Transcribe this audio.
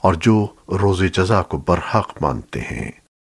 اور جو روز جزا کو برحق مانتے ہیں۔